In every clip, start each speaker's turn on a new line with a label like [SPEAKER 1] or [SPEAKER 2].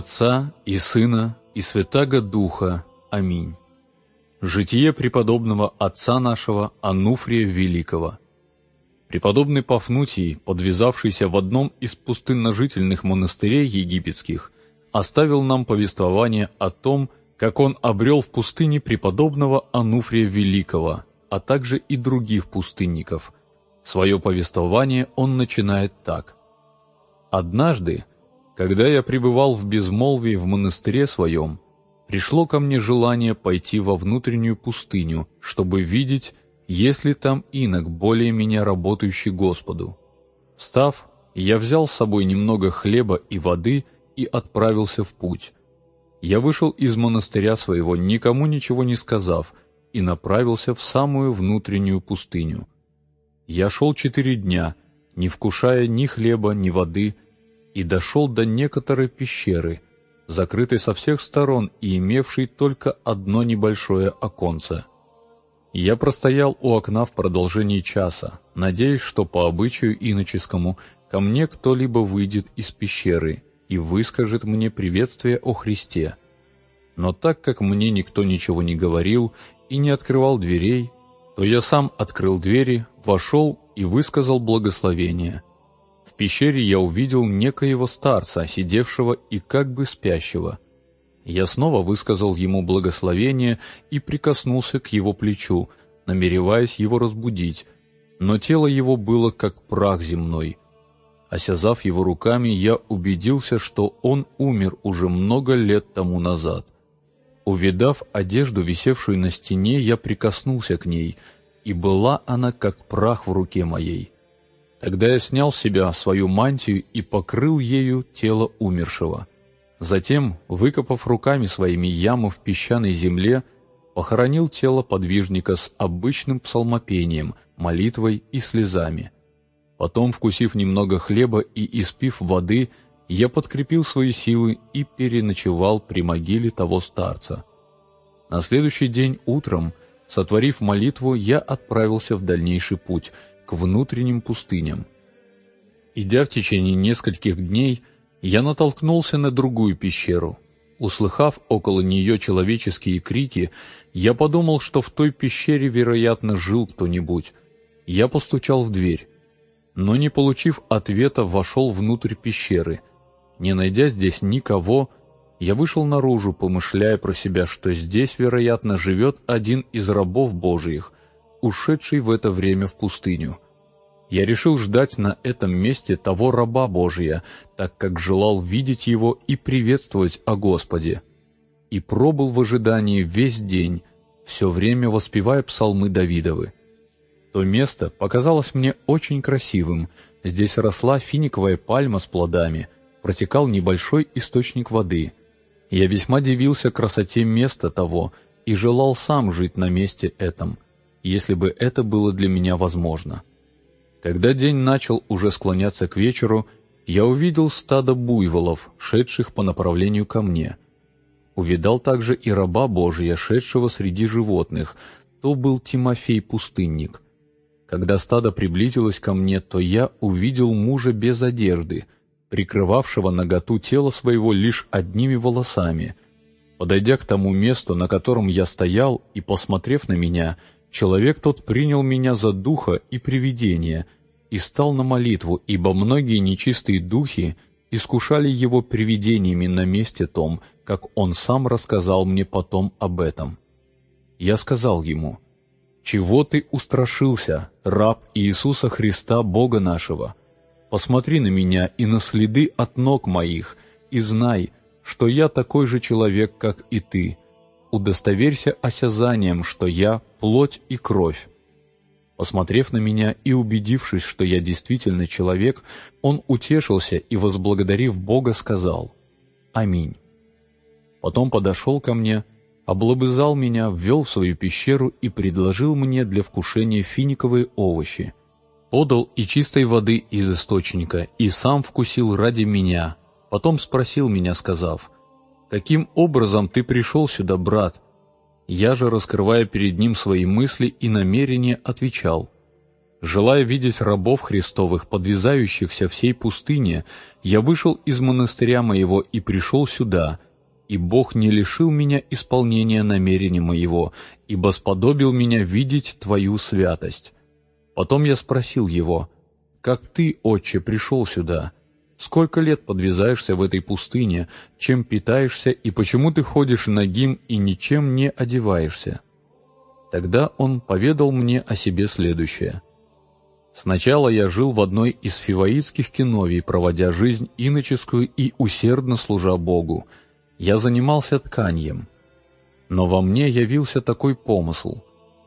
[SPEAKER 1] Отца и Сына и Святаго Духа. Аминь. Житие преподобного отца нашего Ануфрия Великого. Преподобный Пафнутий, подвязавшийся в одном из пустынножительных монастырей египетских, оставил нам повествование о том, как он обрел в пустыне преподобного Ануфрия Великого, а также и других пустынников. Свое повествование он начинает так. «Однажды, когда я пребывал в безмолвии в монастыре своем, пришло ко мне желание пойти во внутреннюю пустыню, чтобы видеть, есть ли там инок, более меня работающий Господу. Став, я взял с собой немного хлеба и воды и отправился в путь. Я вышел из монастыря своего, никому ничего не сказав, и направился в самую внутреннюю пустыню. Я шел четыре дня, не вкушая ни хлеба, ни воды, и дошел до некоторой пещеры, закрытой со всех сторон и имевшей только одно небольшое оконце. Я простоял у окна в продолжении часа, надеясь, что по обычаю иноческому ко мне кто-либо выйдет из пещеры и выскажет мне приветствие о Христе. Но так как мне никто ничего не говорил и не открывал дверей, то я сам открыл двери, вошел и высказал благословение – пещере я увидел некоего старца, сидевшего и как бы спящего. Я снова высказал ему благословение и прикоснулся к его плечу, намереваясь его разбудить, но тело его было как прах земной. Осязав его руками, я убедился, что он умер уже много лет тому назад. Увидав одежду, висевшую на стене, я прикоснулся к ней, и была она как прах в руке моей. Тогда я снял с себя свою мантию и покрыл ею тело умершего. Затем, выкопав руками своими яму в песчаной земле, похоронил тело подвижника с обычным псалмопением, молитвой и слезами. Потом, вкусив немного хлеба и испив воды, я подкрепил свои силы и переночевал при могиле того старца. На следующий день утром, сотворив молитву, я отправился в дальнейший путь — к внутренним пустыням. Идя в течение нескольких дней, я натолкнулся на другую пещеру. Услыхав около нее человеческие крики, я подумал, что в той пещере, вероятно, жил кто-нибудь. Я постучал в дверь, но, не получив ответа, вошел внутрь пещеры. Не найдя здесь никого, я вышел наружу, помышляя про себя, что здесь, вероятно, живет один из рабов Божиих, ушедший в это время в пустыню. Я решил ждать на этом месте того раба Божия, так как желал видеть его и приветствовать о Господе. И пробыл в ожидании весь день, все время воспевая псалмы Давидовы. То место показалось мне очень красивым. Здесь росла финиковая пальма с плодами, протекал небольшой источник воды. Я весьма дивился красоте места того и желал сам жить на месте этом – если бы это было для меня возможно. Когда день начал уже склоняться к вечеру, я увидел стадо буйволов, шедших по направлению ко мне. Увидал также и раба Божия, шедшего среди животных, то был Тимофей-пустынник. Когда стадо приблизилось ко мне, то я увидел мужа без одежды, прикрывавшего наготу тела своего лишь одними волосами. Подойдя к тому месту, на котором я стоял, и посмотрев на меня, Человек тот принял меня за духа и привидение и стал на молитву, ибо многие нечистые духи искушали его привидениями на месте том, как он сам рассказал мне потом об этом. Я сказал ему, «Чего ты устрашился, раб Иисуса Христа, Бога нашего? Посмотри на меня и на следы от ног моих, и знай, что я такой же человек, как и ты, удостоверься осязанием, что я — плоть и кровь. Посмотрев на меня и убедившись, что я действительно человек, он утешился и, возблагодарив Бога, сказал «Аминь». Потом подошел ко мне, облобызал меня, ввел в свою пещеру и предложил мне для вкушения финиковые овощи. Подал и чистой воды из источника, и сам вкусил ради меня. Потом спросил меня, сказав — Каким образом ты пришел сюда, брат?» Я же, раскрывая перед ним свои мысли и намерения, отвечал. Желая видеть рабов Христовых, подвязающихся всей пустыне, я вышел из монастыря моего и пришел сюда, и Бог не лишил меня исполнения намерения моего, ибо сподобил меня видеть Твою святость. Потом я спросил его, «Как ты, отче, пришел сюда? Сколько лет подвязаешься в этой пустыне, чем питаешься и почему ты ходишь нагим и ничем не одеваешься?» Тогда он поведал мне о себе следующее – Сначала я жил в одной из фиваитских киновий, проводя жизнь иноческую и усердно служа Богу. Я занимался тканьем. Но во мне явился такой помысл.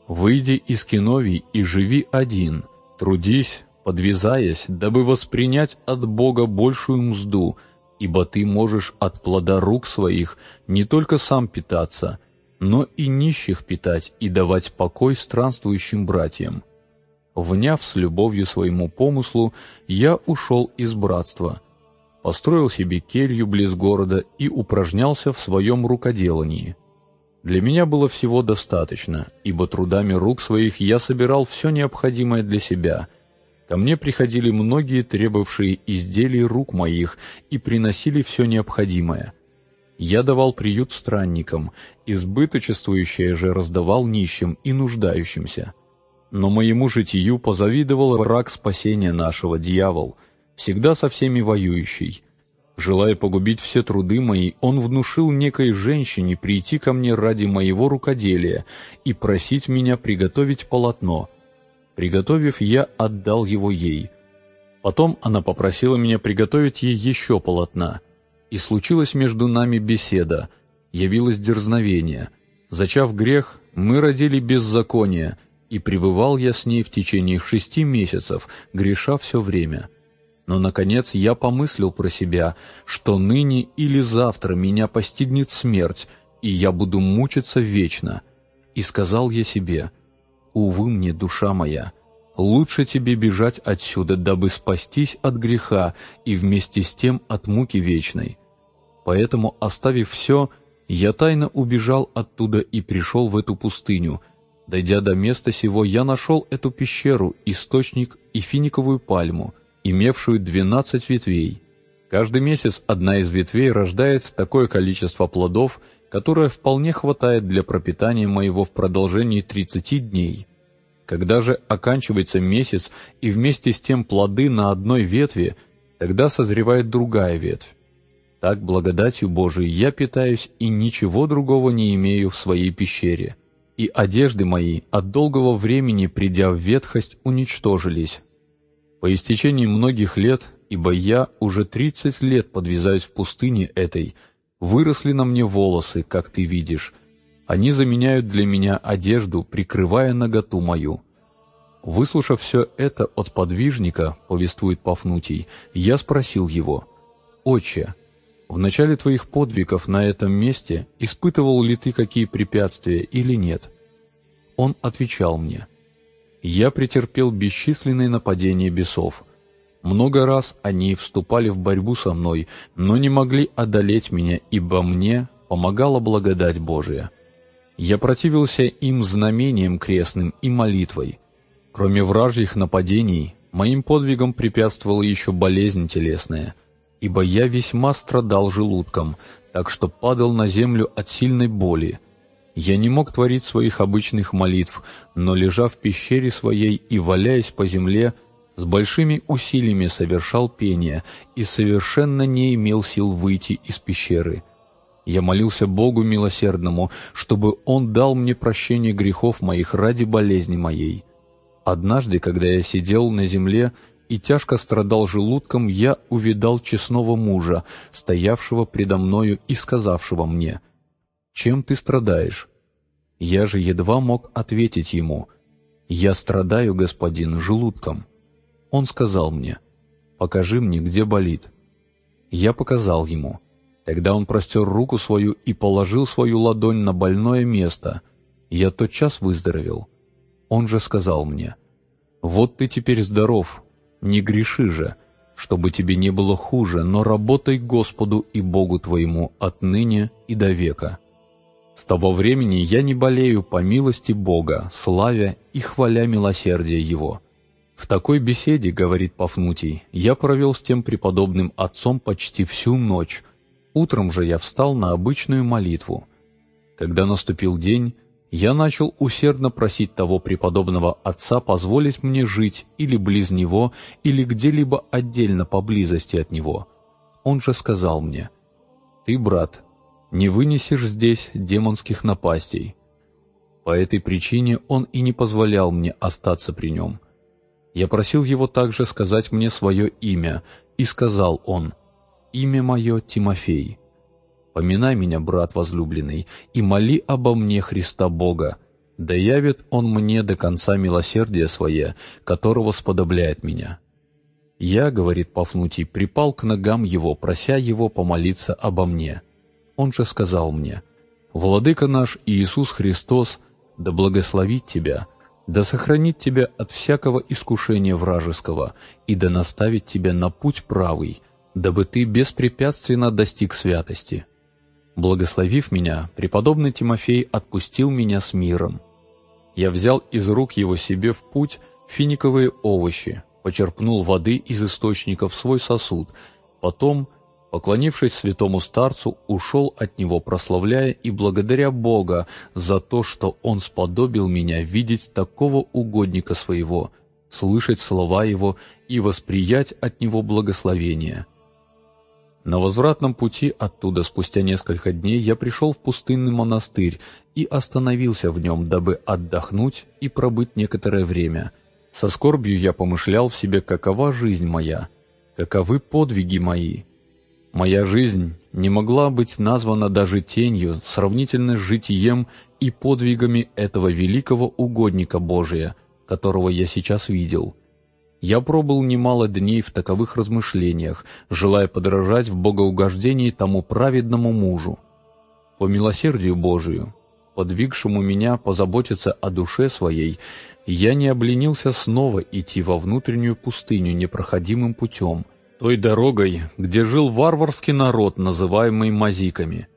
[SPEAKER 1] «Выйди из киновий и живи один, трудись, подвязаясь, дабы воспринять от Бога большую мзду, ибо ты можешь от плода рук своих не только сам питаться, но и нищих питать и давать покой странствующим братьям». Вняв с любовью своему помыслу, я ушел из братства, построил себе келью близ города и упражнялся в своем рукоделании. Для меня было всего достаточно, ибо трудами рук своих я собирал все необходимое для себя. Ко мне приходили многие, требовавшие изделий рук моих, и приносили все необходимое. Я давал приют странникам, избыточествующее же раздавал нищим и нуждающимся. Но моему житию позавидовал враг спасения нашего, дьявол, всегда со всеми воюющий. Желая погубить все труды мои, он внушил некой женщине прийти ко мне ради моего рукоделия и просить меня приготовить полотно. Приготовив, я отдал его ей. Потом она попросила меня приготовить ей еще полотна. И случилась между нами беседа, явилось дерзновение. Зачав грех, мы родили беззаконие — и пребывал я с ней в течение шести месяцев, греша все время. Но, наконец, я помыслил про себя, что ныне или завтра меня постигнет смерть, и я буду мучиться вечно. И сказал я себе, «Увы мне, душа моя, лучше тебе бежать отсюда, дабы спастись от греха и вместе с тем от муки вечной». Поэтому, оставив все, я тайно убежал оттуда и пришел в эту пустыню — Дойдя до места сего, я нашел эту пещеру, источник и финиковую пальму, имевшую двенадцать ветвей. Каждый месяц одна из ветвей рождает такое количество плодов, которое вполне хватает для пропитания моего в продолжении тридцати дней. Когда же оканчивается месяц и вместе с тем плоды на одной ветви, тогда созревает другая ветвь. Так, благодатью Божией я питаюсь и ничего другого не имею в своей пещере и одежды мои от долгого времени, придя в ветхость, уничтожились. По истечении многих лет, ибо я уже тридцать лет подвязаюсь в пустыне этой, выросли на мне волосы, как ты видишь. Они заменяют для меня одежду, прикрывая наготу мою. Выслушав все это от подвижника, повествует Пафнутий, я спросил его, «Отче, в начале твоих подвигов на этом месте испытывал ли ты какие препятствия или нет? Он отвечал мне, «Я претерпел бесчисленные нападения бесов. Много раз они вступали в борьбу со мной, но не могли одолеть меня, ибо мне помогала благодать Божия. Я противился им знамением крестным и молитвой. Кроме вражьих нападений, моим подвигам препятствовала еще болезнь телесная — ибо я весьма страдал желудком, так что падал на землю от сильной боли. Я не мог творить своих обычных молитв, но, лежа в пещере своей и валяясь по земле, с большими усилиями совершал пение и совершенно не имел сил выйти из пещеры. Я молился Богу милосердному, чтобы Он дал мне прощение грехов моих ради болезни моей. Однажды, когда я сидел на земле, и тяжко страдал желудком, я увидал честного мужа, стоявшего предо мною и сказавшего мне, «Чем ты страдаешь?» Я же едва мог ответить ему, «Я страдаю, господин, желудком». Он сказал мне, «Покажи мне, где болит». Я показал ему. Тогда он простер руку свою и положил свою ладонь на больное место. Я тотчас выздоровел. Он же сказал мне, «Вот ты теперь здоров, не греши же, чтобы тебе не было хуже, но работай Господу и Богу твоему отныне и до века. С того времени я не болею по милости Бога, славя и хваля милосердия Его. В такой беседе, говорит Пафнутий, я провел с тем преподобным отцом почти всю ночь. Утром же я встал на обычную молитву. Когда наступил день, я начал усердно просить того преподобного отца позволить мне жить или близ него, или где-либо отдельно поблизости от него. Он же сказал мне, «Ты, брат, не вынесешь здесь демонских напастей». По этой причине он и не позволял мне остаться при нем. Я просил его также сказать мне свое имя, и сказал он, «Имя мое Тимофей». Поминай меня, брат возлюбленный, и моли обо мне Христа Бога, да явит Он мне до конца милосердия свое, которого сподобляет меня. Я, говорит Пафнутий, припал к ногам его, прося его помолиться обо мне. Он же сказал мне, «Владыка наш Иисус Христос, да благословит тебя, да сохранит тебя от всякого искушения вражеского и да наставит тебя на путь правый, дабы ты беспрепятственно достиг святости». Благословив меня, преподобный Тимофей отпустил меня с миром. Я взял из рук его себе в путь финиковые овощи, почерпнул воды из источника в свой сосуд, потом, поклонившись святому старцу, ушел от него, прославляя и благодаря Бога за то, что он сподобил меня видеть такого угодника своего, слышать слова его и восприять от него благословение. На возвратном пути оттуда спустя несколько дней я пришел в пустынный монастырь и остановился в нем, дабы отдохнуть и пробыть некоторое время. Со скорбью я помышлял в себе, какова жизнь моя, каковы подвиги мои. Моя жизнь не могла быть названа даже тенью, сравнительно с житием и подвигами этого великого угодника Божия, которого я сейчас видел — я пробыл немало дней в таковых размышлениях, желая подражать в богоугождении тому праведному мужу. По милосердию Божию, подвигшему меня позаботиться о душе своей, я не обленился снова идти во внутреннюю пустыню непроходимым путем, той дорогой, где жил варварский народ, называемый мазиками.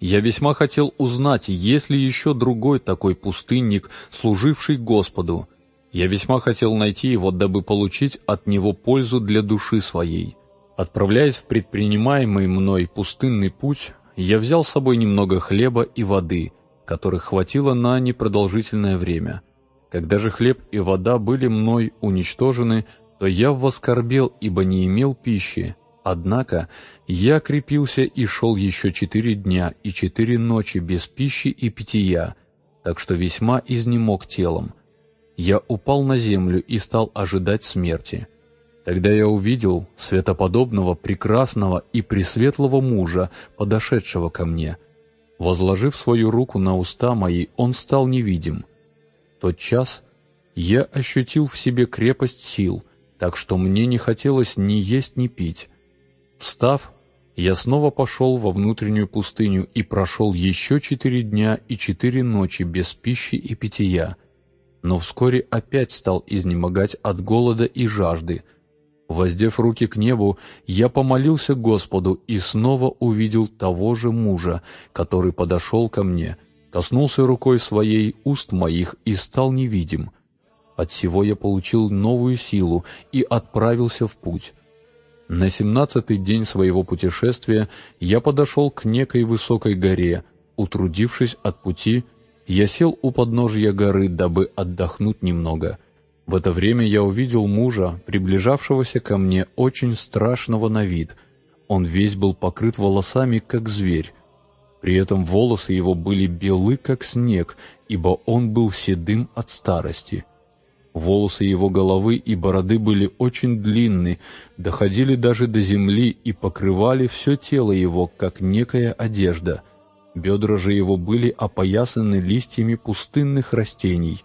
[SPEAKER 1] Я весьма хотел узнать, есть ли еще другой такой пустынник, служивший Господу, я весьма хотел найти его, дабы получить от него пользу для души своей. Отправляясь в предпринимаемый мной пустынный путь, я взял с собой немного хлеба и воды, которых хватило на непродолжительное время. Когда же хлеб и вода были мной уничтожены, то я воскорбел, ибо не имел пищи. Однако я крепился и шел еще четыре дня и четыре ночи без пищи и питья, так что весьма изнемог телом я упал на землю и стал ожидать смерти. Тогда я увидел светоподобного, прекрасного и пресветлого мужа, подошедшего ко мне. Возложив свою руку на уста мои, он стал невидим. тот час я ощутил в себе крепость сил, так что мне не хотелось ни есть, ни пить. Встав, я снова пошел во внутреннюю пустыню и прошел еще четыре дня и четыре ночи без пищи и питья — но вскоре опять стал изнемогать от голода и жажды. Воздев руки к небу, я помолился Господу и снова увидел того же мужа, который подошел ко мне, коснулся рукой своей уст моих и стал невидим. От всего я получил новую силу и отправился в путь. На семнадцатый день своего путешествия я подошел к некой высокой горе, утрудившись от пути, я сел у подножия горы, дабы отдохнуть немного. В это время я увидел мужа, приближавшегося ко мне очень страшного на вид. Он весь был покрыт волосами, как зверь. При этом волосы его были белы, как снег, ибо он был седым от старости. Волосы его головы и бороды были очень длинны, доходили даже до земли и покрывали все тело его, как некая одежда — Бедра же его были опоясаны листьями пустынных растений.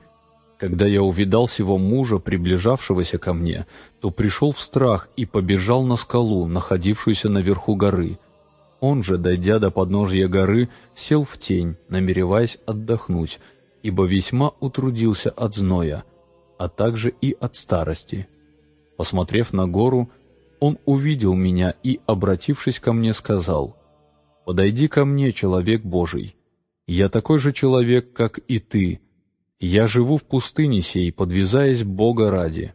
[SPEAKER 1] Когда я увидал сего мужа, приближавшегося ко мне, то пришел в страх и побежал на скалу, находившуюся наверху горы. Он же, дойдя до подножья горы, сел в тень, намереваясь отдохнуть, ибо весьма утрудился от зноя, а также и от старости. Посмотрев на гору, он увидел меня и, обратившись ко мне, сказал — «Подойди ко мне, человек Божий. Я такой же человек, как и ты. Я живу в пустыне сей, подвязаясь Бога ради».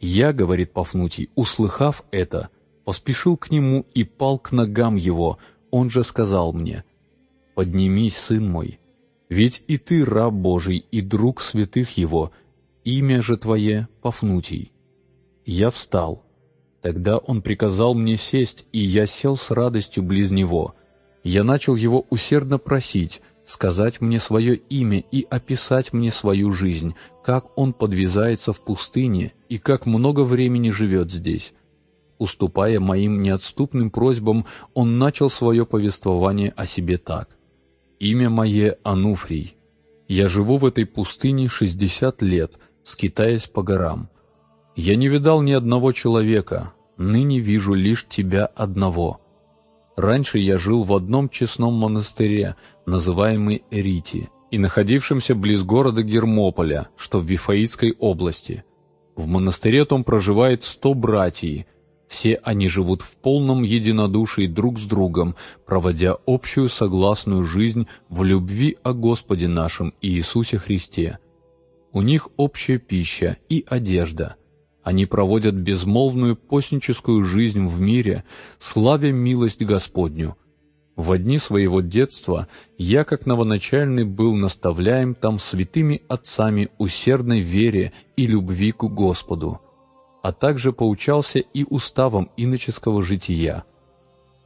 [SPEAKER 1] Я, говорит Пафнутий, услыхав это, поспешил к нему и пал к ногам его, он же сказал мне, «Поднимись, сын мой, ведь и ты раб Божий и друг святых его, имя же твое Пафнутий». Я встал. Тогда он приказал мне сесть, и я сел с радостью близ него. Я начал его усердно просить, сказать мне свое имя и описать мне свою жизнь, как он подвязается в пустыне и как много времени живет здесь. Уступая моим неотступным просьбам, он начал свое повествование о себе так. Имя мое Ануфрий. Я живу в этой пустыне шестьдесят лет, скитаясь по горам. Я не видал ни одного человека, ныне вижу лишь тебя одного. Раньше я жил в одном честном монастыре, называемый Эрити, и находившемся близ города Гермополя, что в Вифаитской области. В монастыре том проживает сто братьев, все они живут в полном единодушии друг с другом, проводя общую согласную жизнь в любви о Господе нашем Иисусе Христе. У них общая пища и одежда. Они проводят безмолвную постническую жизнь в мире, славя милость Господню. В дни своего детства я, как новоначальный, был наставляем там святыми отцами усердной вере и любви к Господу а также поучался и уставам иноческого жития.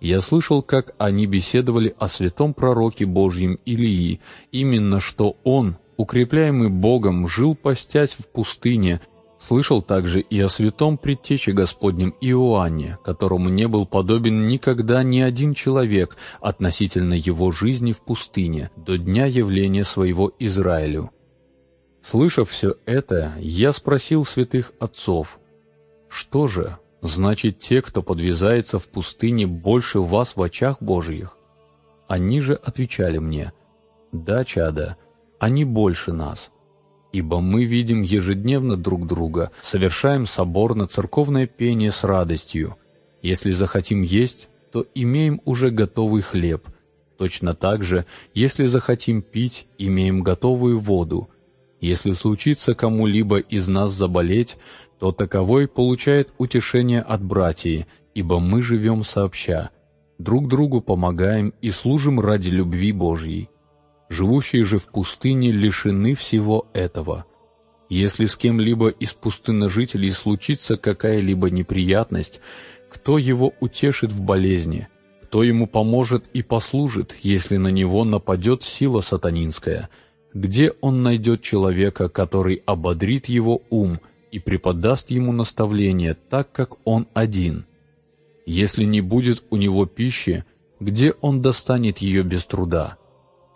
[SPEAKER 1] Я слышал, как они беседовали о святом пророке Божьем Илии, именно что он, укрепляемый Богом, жил постясь в пустыне, слышал также и о святом предтече Господнем Иоанне, которому не был подобен никогда ни один человек относительно его жизни в пустыне до дня явления своего Израилю. Слышав все это, я спросил святых отцов, что же, значит те, кто подвязается в пустыне, больше вас в очах Божьих? Они же отвечали мне, да, чада, они больше нас, ибо мы видим ежедневно друг друга, совершаем соборно-церковное пение с радостью. Если захотим есть, то имеем уже готовый хлеб. Точно так же, если захотим пить, имеем готовую воду. Если случится кому-либо из нас заболеть, то таковой получает утешение от братьев, ибо мы живем сообща, друг другу помогаем и служим ради любви Божьей. Живущие же в пустыне лишены всего этого. Если с кем-либо из пустынножителей случится какая-либо неприятность, кто его утешит в болезни, кто ему поможет и послужит, если на него нападет сила сатанинская, где он найдет человека, который ободрит его ум – и преподаст ему наставление так, как он один. Если не будет у него пищи, где он достанет ее без труда?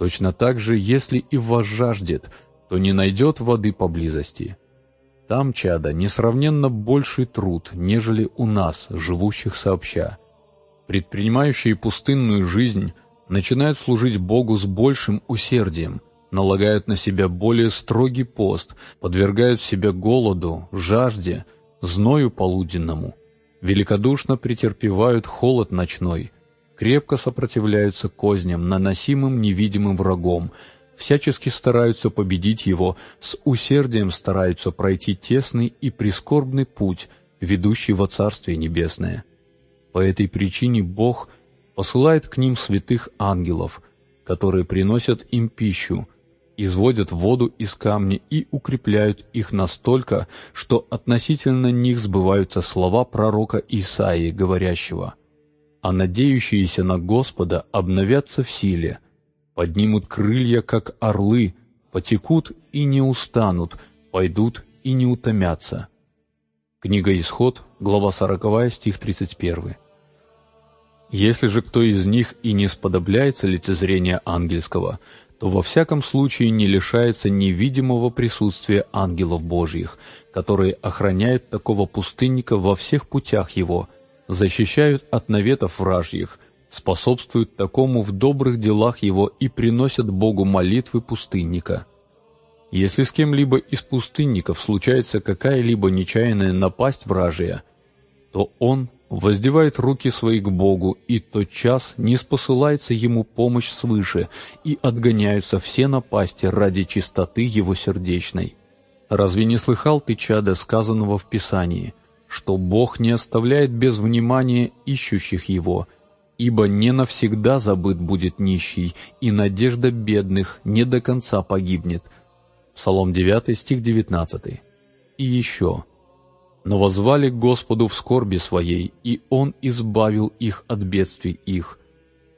[SPEAKER 1] Точно так же, если и возжаждет, то не найдет воды поблизости. Там, чада, несравненно больший труд, нежели у нас, живущих сообща. Предпринимающие пустынную жизнь начинают служить Богу с большим усердием – налагают на себя более строгий пост, подвергают себя голоду, жажде, зною полуденному, великодушно претерпевают холод ночной, крепко сопротивляются козням, наносимым невидимым врагом, всячески стараются победить его, с усердием стараются пройти тесный и прискорбный путь, ведущий во Царствие Небесное. По этой причине Бог посылает к ним святых ангелов, которые приносят им пищу, изводят воду из камня и укрепляют их настолько, что относительно них сбываются слова пророка Исаии, говорящего «А надеющиеся на Господа обновятся в силе, поднимут крылья, как орлы, потекут и не устанут, пойдут и не утомятся». Книга Исход, глава 40, стих 31. Если же кто из них и не сподобляется лицезрения ангельского, то во всяком случае не лишается невидимого присутствия ангелов Божьих, которые охраняют такого пустынника во всех путях его, защищают от наветов вражьих, способствуют такому в добрых делах его и приносят Богу молитвы пустынника. Если с кем-либо из пустынников случается какая-либо нечаянная напасть вражья, то он воздевает руки свои к Богу, и тот час не спосылается ему помощь свыше, и отгоняются все напасти ради чистоты его сердечной. Разве не слыхал ты, чадо, сказанного в Писании, что Бог не оставляет без внимания ищущих Его, ибо не навсегда забыт будет нищий, и надежда бедных не до конца погибнет. Псалом 9, стих 19. И еще. «Но возвали Господу в скорби своей, и Он избавил их от бедствий их».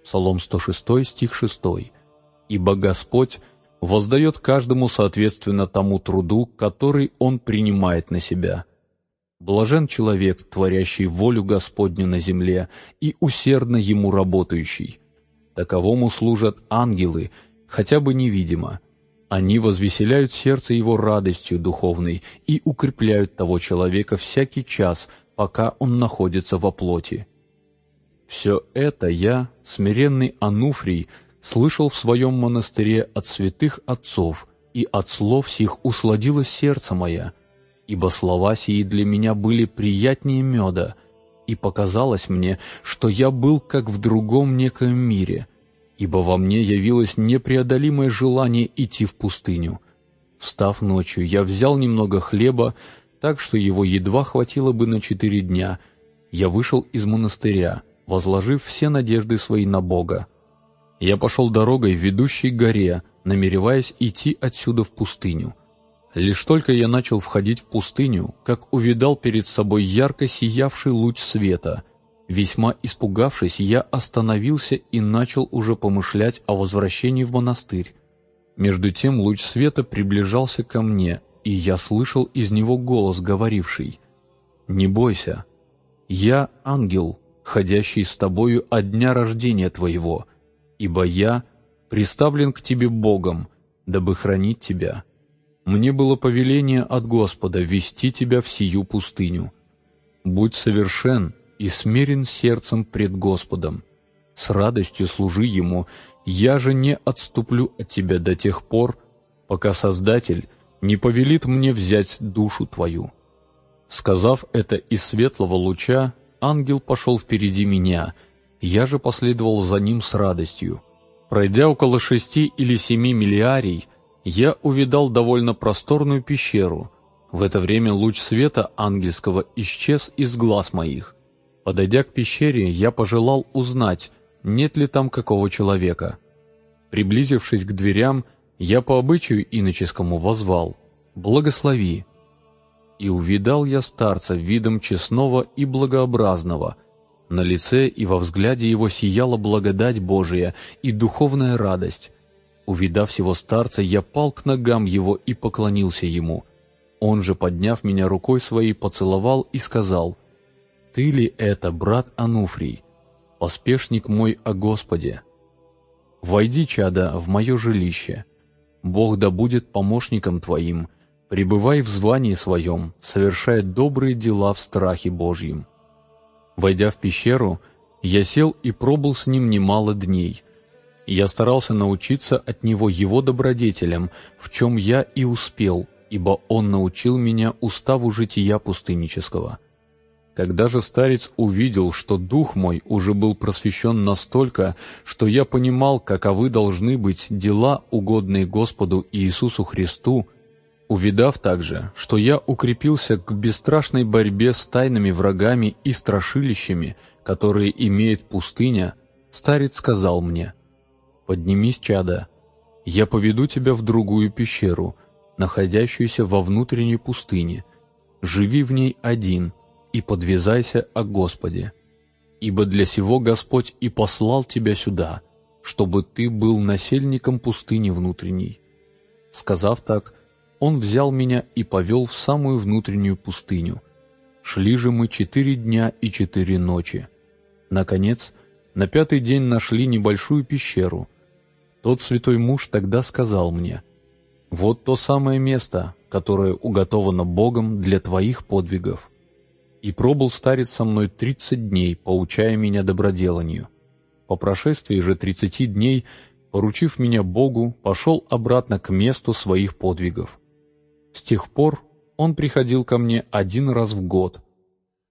[SPEAKER 1] Псалом 106, стих 6. «Ибо Господь воздает каждому соответственно тому труду, который он принимает на себя. Блажен человек, творящий волю Господню на земле и усердно ему работающий. Таковому служат ангелы, хотя бы невидимо. Они возвеселяют сердце его радостью духовной и укрепляют того человека всякий час, пока он находится во плоти. Все это я, смиренный Ануфрий, слышал в своем монастыре от святых отцов, и от слов сих усладило сердце мое, ибо слова сии для меня были приятнее меда, и показалось мне, что я был как в другом некоем мире, ибо во мне явилось непреодолимое желание идти в пустыню. Встав ночью, я взял немного хлеба, так что его едва хватило бы на четыре дня. Я вышел из монастыря, возложив все надежды свои на Бога, я пошел дорогой, ведущей к горе, намереваясь идти отсюда в пустыню. Лишь только я начал входить в пустыню, как увидал перед собой ярко сиявший луч света. Весьма испугавшись, я остановился и начал уже помышлять о возвращении в монастырь. Между тем луч света приближался ко мне, и я слышал из него голос, говоривший «Не бойся, я ангел, ходящий с тобою от дня рождения твоего» ибо я приставлен к тебе Богом, дабы хранить тебя. Мне было повеление от Господа вести тебя в сию пустыню. Будь совершен и смирен сердцем пред Господом. С радостью служи Ему, я же не отступлю от тебя до тех пор, пока Создатель не повелит мне взять душу твою». Сказав это из светлого луча, ангел пошел впереди меня — я же последовал за ним с радостью. Пройдя около шести или семи миллиарий, я увидал довольно просторную пещеру. В это время луч света ангельского исчез из глаз моих. Подойдя к пещере, я пожелал узнать, нет ли там какого человека. Приблизившись к дверям, я по обычаю иноческому возвал «Благослови!» И увидал я старца видом честного и благообразного – на лице и во взгляде его сияла благодать Божия и духовная радость. Увидав всего старца, я пал к ногам его и поклонился ему. Он же, подняв меня рукой своей, поцеловал и сказал, «Ты ли это, брат Ануфрий, поспешник мой о Господе? Войди, чада, в мое жилище. Бог да будет помощником твоим, пребывай в звании своем, совершая добрые дела в страхе Божьем». Войдя в пещеру, я сел и пробыл с ним немало дней. Я старался научиться от него его добродетелям, в чем я и успел, ибо он научил меня уставу жития пустыннического. Когда же старец увидел, что дух мой уже был просвещен настолько, что я понимал, каковы должны быть дела, угодные Господу Иисусу Христу, Увидав также, что я укрепился к бесстрашной борьбе с тайными врагами и страшилищами, которые имеет пустыня, старец сказал мне, «Поднимись, чада, я поведу тебя в другую пещеру, находящуюся во внутренней пустыне, живи в ней один и подвязайся о Господе, ибо для сего Господь и послал тебя сюда, чтобы ты был насельником пустыни внутренней». Сказав так, он взял меня и повел в самую внутреннюю пустыню. Шли же мы четыре дня и четыре ночи. Наконец, на пятый день нашли небольшую пещеру. Тот святой муж тогда сказал мне, «Вот то самое место, которое уготовано Богом для твоих подвигов». И пробыл старец со мной тридцать дней, поучая меня доброделанию. По прошествии же тридцати дней, поручив меня Богу, пошел обратно к месту своих подвигов. С тех пор он приходил ко мне один раз в год.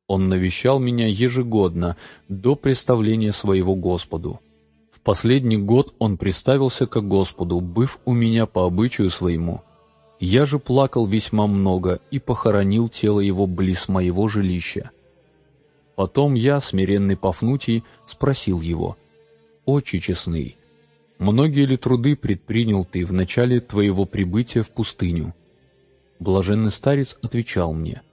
[SPEAKER 1] Он навещал меня ежегодно, до представления своего Господу. Последний год он приставился к Господу, быв у меня по обычаю своему. Я же плакал весьма много и похоронил тело его близ моего жилища. Потом я, смиренный Пафнутий, спросил его, «Отче честный, многие ли труды предпринял ты в начале твоего прибытия в пустыню?» Блаженный старец отвечал мне,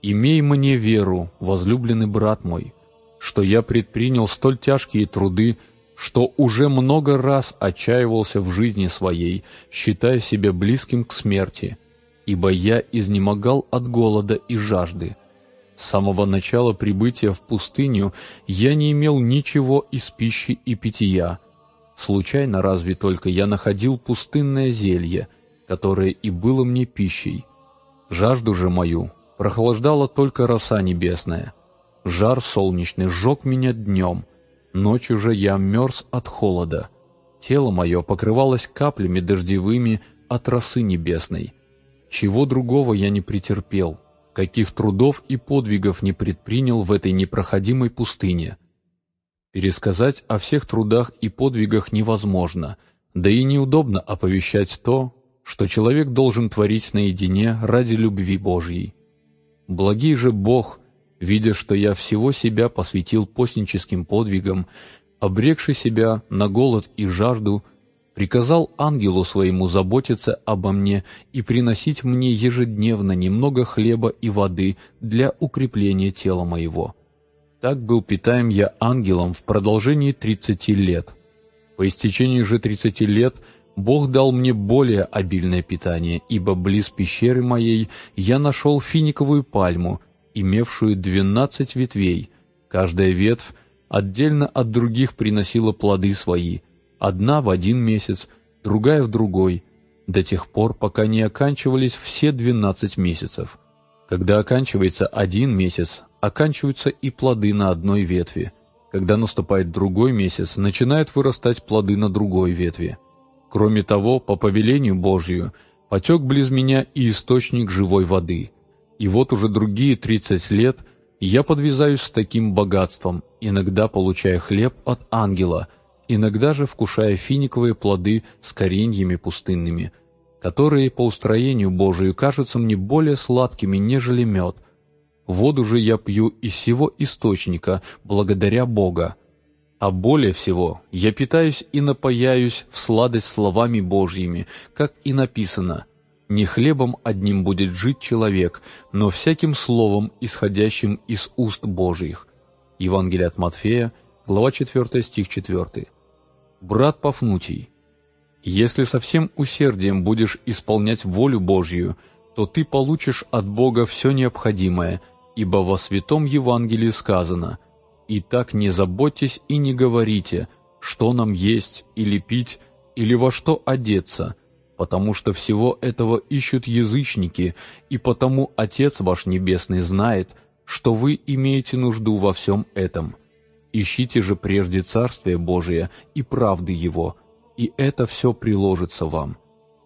[SPEAKER 1] «Имей мне веру, возлюбленный брат мой, что я предпринял столь тяжкие труды, что уже много раз отчаивался в жизни своей, считая себя близким к смерти, ибо я изнемогал от голода и жажды. С самого начала прибытия в пустыню я не имел ничего из пищи и питья. Случайно разве только я находил пустынное зелье, которое и было мне пищей. Жажду же мою прохлаждала только роса небесная. Жар солнечный сжег меня днем — Ночью же я мерз от холода. Тело мое покрывалось каплями дождевыми от росы небесной. Чего другого я не претерпел, каких трудов и подвигов не предпринял в этой непроходимой пустыне. Пересказать о всех трудах и подвигах невозможно, да и неудобно оповещать то, что человек должен творить наедине ради любви Божьей. Благий же Бог, видя, что я всего себя посвятил постническим подвигам, обрекший себя на голод и жажду, приказал ангелу своему заботиться обо мне и приносить мне ежедневно немного хлеба и воды для укрепления тела моего. Так был питаем я ангелом в продолжении тридцати лет. По истечении же тридцати лет Бог дал мне более обильное питание, ибо близ пещеры моей я нашел финиковую пальму — имевшую двенадцать ветвей. Каждая ветвь отдельно от других приносила плоды свои, одна в один месяц, другая в другой, до тех пор, пока не оканчивались все двенадцать месяцев. Когда оканчивается один месяц, оканчиваются и плоды на одной ветви. Когда наступает другой месяц, начинают вырастать плоды на другой ветви. Кроме того, по повелению Божью, потек близ меня и источник живой воды — и вот уже другие 30 лет я подвязаюсь с таким богатством, иногда получая хлеб от ангела, иногда же вкушая финиковые плоды с кореньями пустынными, которые по устроению Божию кажутся мне более сладкими, нежели мед. Воду же я пью из всего источника, благодаря Бога. А более всего я питаюсь и напаяюсь в сладость словами Божьими, как и написано – не хлебом одним будет жить человек, но всяким словом, исходящим из уст Божьих. Евангелие от Матфея, глава 4, стих 4. Брат Пафнутий, если со всем усердием будешь исполнять волю Божью, то ты получишь от Бога все необходимое, ибо во Святом Евангелии сказано «Итак не заботьтесь и не говорите, что нам есть или пить, или во что одеться, потому что всего этого ищут язычники, и потому Отец ваш Небесный знает, что вы имеете нужду во всем этом. Ищите же прежде Царствие Божие и правды Его, и это все приложится вам».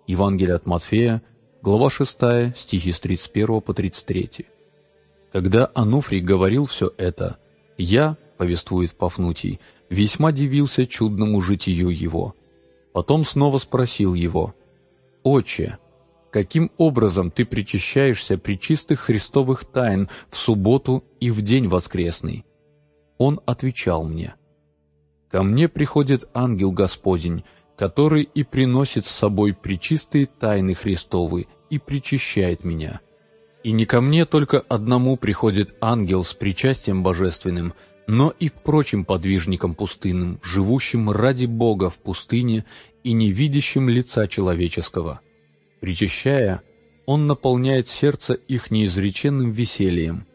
[SPEAKER 1] Евангелие от Матфея, глава 6, стихи с 31 по 33. Когда Ануфрий говорил все это, я, повествует Пафнутий, весьма дивился чудному житию его. Потом снова спросил его – «Отче, каким образом ты причащаешься при чистых христовых тайн в субботу и в день воскресный?» Он отвечал мне, «Ко мне приходит ангел Господень, который и приносит с собой причистые тайны Христовы и причащает меня. И не ко мне только одному приходит ангел с причастием божественным, но и к прочим подвижникам пустынным, живущим ради Бога в пустыне и не видящим лица человеческого. Причащая, он наполняет сердце их неизреченным весельем.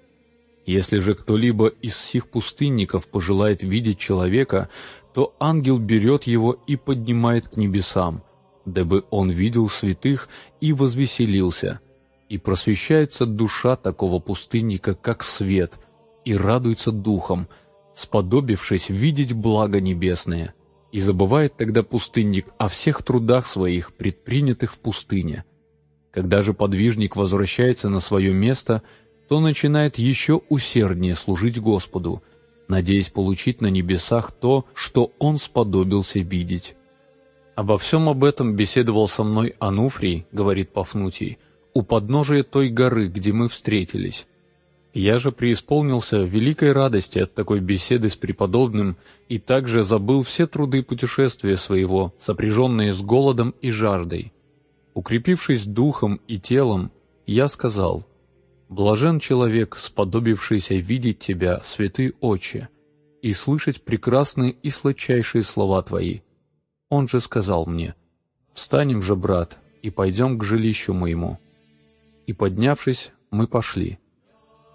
[SPEAKER 1] Если же кто-либо из сих пустынников пожелает видеть человека, то ангел берет его и поднимает к небесам, дабы он видел святых и возвеселился, и просвещается душа такого пустынника, как свет, и радуется духом, сподобившись видеть благо небесное – и забывает тогда пустынник о всех трудах своих, предпринятых в пустыне. Когда же подвижник возвращается на свое место, то начинает еще усерднее служить Господу, надеясь получить на небесах то, что он сподобился видеть. Обо всем об этом беседовал со мной Ануфрий, говорит Пафнутий, у подножия той горы, где мы встретились. Я же преисполнился великой радости от такой беседы с преподобным и также забыл все труды путешествия своего, сопряженные с голодом и жаждой. Укрепившись духом и телом, я сказал, «Блажен человек, сподобившийся видеть Тебя, святые очи, и слышать прекрасные и сладчайшие слова Твои». Он же сказал мне, «Встанем же, брат, и пойдем к жилищу моему». И, поднявшись, мы пошли.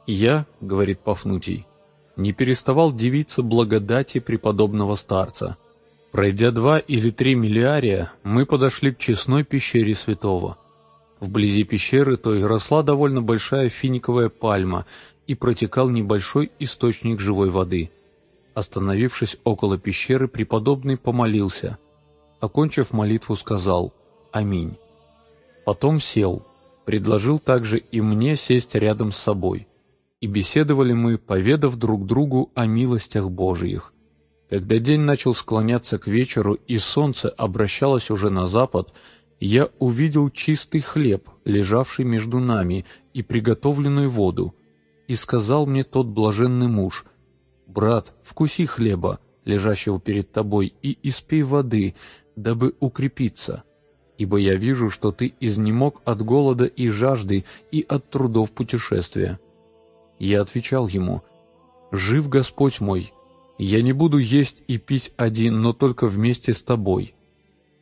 [SPEAKER 1] «Я, — говорит Пафнутий, — не переставал дивиться благодати преподобного старца. Пройдя два или три миллиария, мы подошли к честной пещере святого. Вблизи пещеры той росла довольно большая финиковая пальма и протекал небольшой источник живой воды. Остановившись около пещеры, преподобный помолился. Окончив молитву, сказал «Аминь». Потом сел, предложил также и мне сесть рядом с собой — и беседовали мы, поведав друг другу о милостях Божьих. Когда день начал склоняться к вечеру и солнце обращалось уже на запад, я увидел чистый хлеб, лежавший между нами, и приготовленную воду, и сказал мне тот блаженный муж, «Брат, вкуси хлеба, лежащего перед тобой, и испей воды, дабы укрепиться, ибо я вижу, что ты изнемог от голода и жажды и от трудов путешествия». Я отвечал ему, «Жив Господь мой, я не буду есть и пить один, но только вместе с тобой».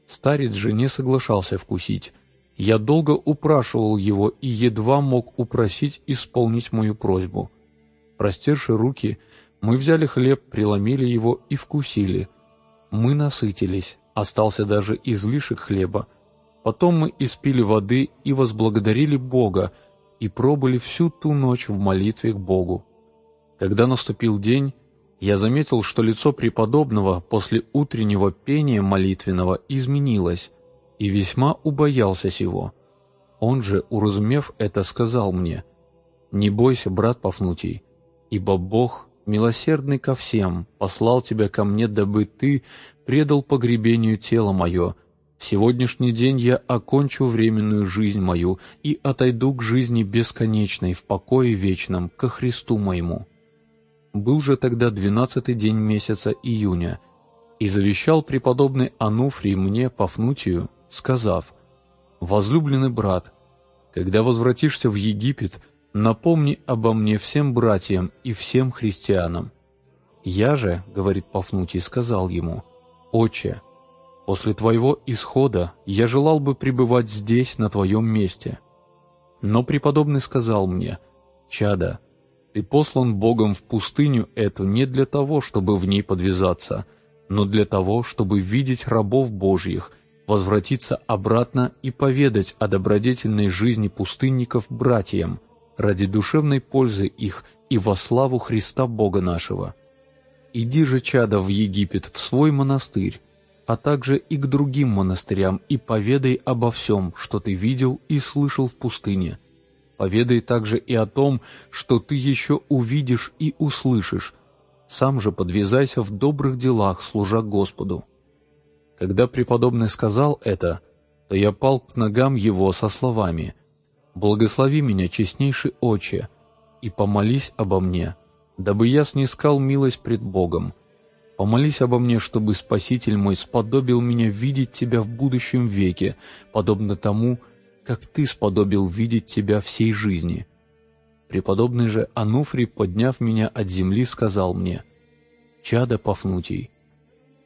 [SPEAKER 1] Старец же не соглашался вкусить. Я долго упрашивал его и едва мог упросить исполнить мою просьбу. Простерши руки, мы взяли хлеб, преломили его и вкусили. Мы насытились, остался даже излишек хлеба. Потом мы испили воды и возблагодарили Бога, и пробыли всю ту ночь в молитве к Богу. Когда наступил день, я заметил, что лицо преподобного после утреннего пения молитвенного изменилось, и весьма убоялся сего. Он же, уразумев это, сказал мне, «Не бойся, брат Пафнутий, ибо Бог, милосердный ко всем, послал тебя ко мне, дабы ты предал погребению тело мое, сегодняшний день я окончу временную жизнь мою и отойду к жизни бесконечной в покое вечном, ко Христу моему». Был же тогда двенадцатый день месяца июня, и завещал преподобный Ануфрий мне, Пафнутию, сказав, «Возлюбленный брат, когда возвратишься в Египет, напомни обо мне всем братьям и всем христианам». «Я же, — говорит Пафнутий, — сказал ему, — Отче, — После твоего исхода я желал бы пребывать здесь, на твоем месте. Но преподобный сказал мне, «Чада, ты послан Богом в пустыню эту не для того, чтобы в ней подвязаться, но для того, чтобы видеть рабов Божьих, возвратиться обратно и поведать о добродетельной жизни пустынников братьям, ради душевной пользы их и во славу Христа Бога нашего. Иди же, чада, в Египет, в свой монастырь, а также и к другим монастырям, и поведай обо всем, что ты видел и слышал в пустыне. Поведай также и о том, что ты еще увидишь и услышишь. Сам же подвязайся в добрых делах, служа Господу». Когда преподобный сказал это, то я пал к ногам его со словами «Благослови меня, честнейший Отче, и помолись обо мне, дабы я снискал милость пред Богом, Помолись обо мне, чтобы Спаситель мой сподобил меня видеть Тебя в будущем веке, подобно тому, как Ты сподобил видеть Тебя всей жизни». Преподобный же Ануфрий, подняв меня от земли, сказал мне, «Чадо Пафнутий,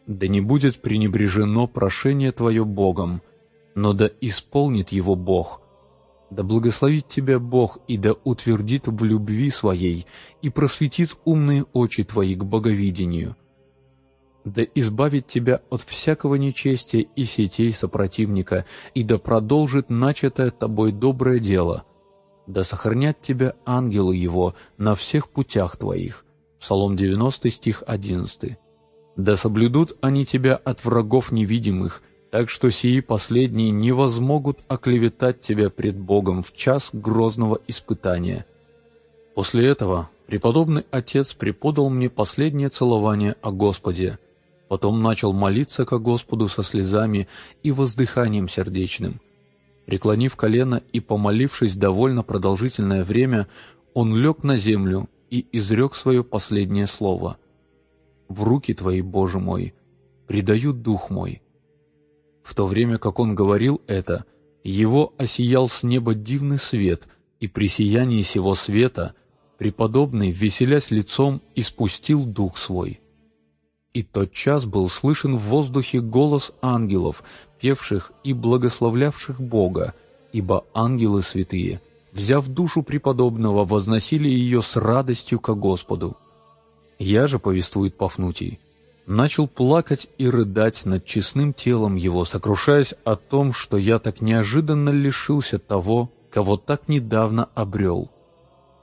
[SPEAKER 1] да не будет пренебрежено прошение Твое Богом, но да исполнит его Бог. Да благословит Тебя Бог и да утвердит в любви Своей и просветит умные очи Твои к боговидению» да избавит тебя от всякого нечестия и сетей сопротивника, и да продолжит начатое тобой доброе дело, да сохранят тебя ангелы его на всех путях твоих». Псалом 90, стих 11. «Да соблюдут они тебя от врагов невидимых, так что сии последние не возмогут оклеветать тебя пред Богом в час грозного испытания». После этого преподобный отец преподал мне последнее целование о Господе – Потом начал молиться ко Господу со слезами и воздыханием сердечным. Преклонив колено и помолившись довольно продолжительное время, он лег на землю и изрек свое последнее слово. «В руки Твои, Боже мой, предаю дух мой». В то время, как он говорил это, его осиял с неба дивный свет, и при сиянии сего света преподобный, веселясь лицом, испустил дух свой. И тот час был слышен в воздухе голос ангелов, певших и благословлявших Бога, ибо ангелы святые, взяв душу преподобного, возносили ее с радостью ко Господу. Я же, повествует Пафнутий, начал плакать и рыдать над честным телом его, сокрушаясь о том, что я так неожиданно лишился того, кого так недавно обрел.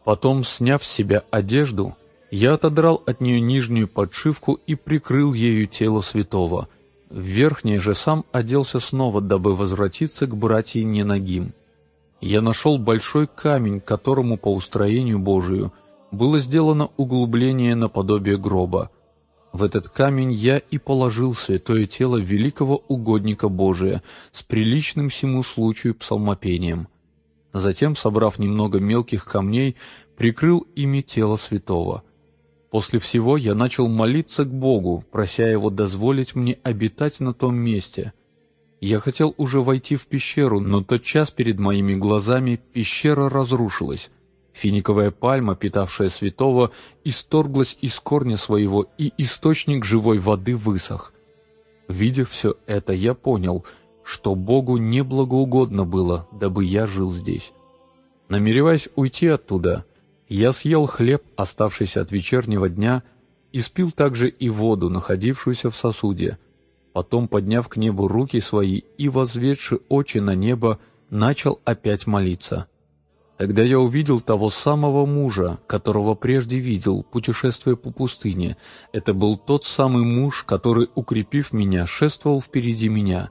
[SPEAKER 1] Потом, сняв с себя одежду, я отодрал от нее нижнюю подшивку и прикрыл ею тело святого. В верхнее же сам оделся снова, дабы возвратиться к братье Ненагим. Я нашел большой камень, которому по устроению Божию было сделано углубление наподобие гроба. В этот камень я и положил святое тело великого угодника Божия с приличным всему случаю псалмопением. Затем, собрав немного мелких камней, прикрыл ими тело святого — После всего я начал молиться к Богу, прося Его дозволить мне обитать на том месте. Я хотел уже войти в пещеру, но тот час перед моими глазами пещера разрушилась. Финиковая пальма, питавшая святого, исторглась из корня своего, и источник живой воды высох. Видя все это, я понял, что Богу неблагоугодно было, дабы я жил здесь. Намереваясь уйти оттуда, я съел хлеб, оставшийся от вечернего дня, и спил также и воду, находившуюся в сосуде. Потом, подняв к небу руки свои и возведши очи на небо, начал опять молиться. Тогда я увидел того самого мужа, которого прежде видел, путешествуя по пустыне. Это был тот самый муж, который, укрепив меня, шествовал впереди меня.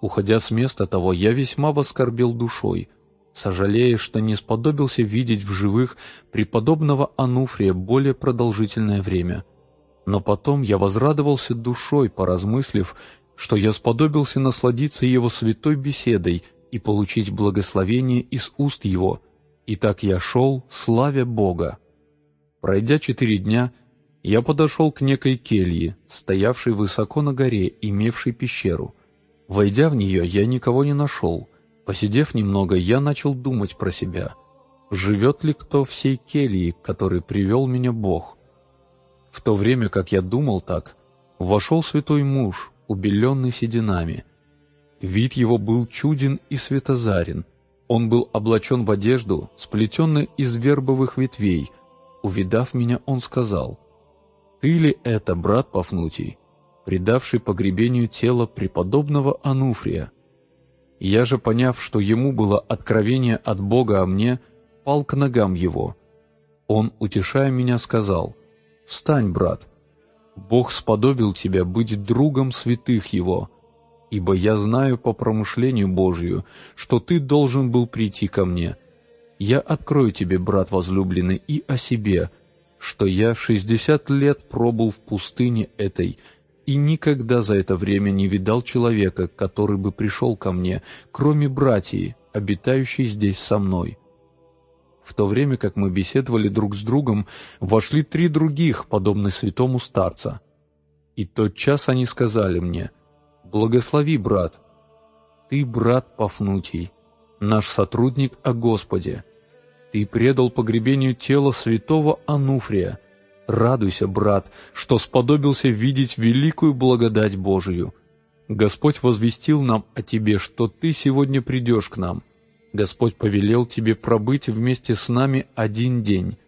[SPEAKER 1] Уходя с места того, я весьма воскорбел душой — сожалея, что не сподобился видеть в живых преподобного Ануфрия более продолжительное время. Но потом я возрадовался душой, поразмыслив, что я сподобился насладиться его святой беседой и получить благословение из уст его, и так я шел, славя Бога. Пройдя четыре дня, я подошел к некой келье, стоявшей высоко на горе, имевшей пещеру. Войдя в нее, я никого не нашел — Посидев немного, я начал думать про себя. Живет ли кто в сей келье, который привел меня Бог? В то время, как я думал так, вошел святой муж, убеленный сединами. Вид его был чуден и светозарен. Он был облачен в одежду, сплетенную из вербовых ветвей. Увидав меня, он сказал, «Ты ли это, брат Пафнутий, предавший погребению тело преподобного Ануфрия?» Я же, поняв, что ему было откровение от Бога о мне, пал к ногам его. Он, утешая меня, сказал, «Встань, брат, Бог сподобил тебя быть другом святых его, ибо я знаю по промышлению Божию, что ты должен был прийти ко мне. Я открою тебе, брат возлюбленный, и о себе, что я шестьдесят лет пробыл в пустыне этой, и никогда за это время не видал человека, который бы пришел ко мне, кроме братьев, обитающей здесь со мной. В то время, как мы беседовали друг с другом, вошли три других, подобно святому старца. И тот час они сказали мне, «Благослови, брат, ты брат Пафнутий, наш сотрудник о Господе. Ты предал погребению тела святого Ануфрия, Радуйся, брат, что сподобился видеть великую благодать Божию. Господь возвестил нам о тебе, что ты сегодня придешь к нам. Господь повелел тебе пробыть вместе с нами один день.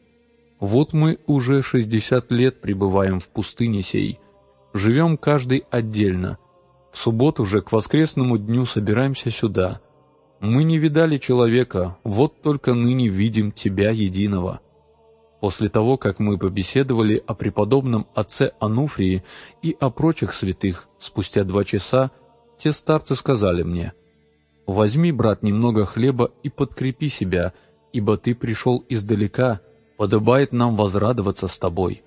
[SPEAKER 1] Вот мы уже шестьдесят лет пребываем в пустыне сей. Живем каждый отдельно. В субботу же к воскресному дню собираемся сюда. Мы не видали человека, вот только ныне видим тебя единого». После того, как мы побеседовали о преподобном отце Ануфрии и о прочих святых, спустя два часа, те старцы сказали мне, «Возьми, брат, немного хлеба и подкрепи себя, ибо ты пришел издалека, подобает нам возрадоваться с тобой».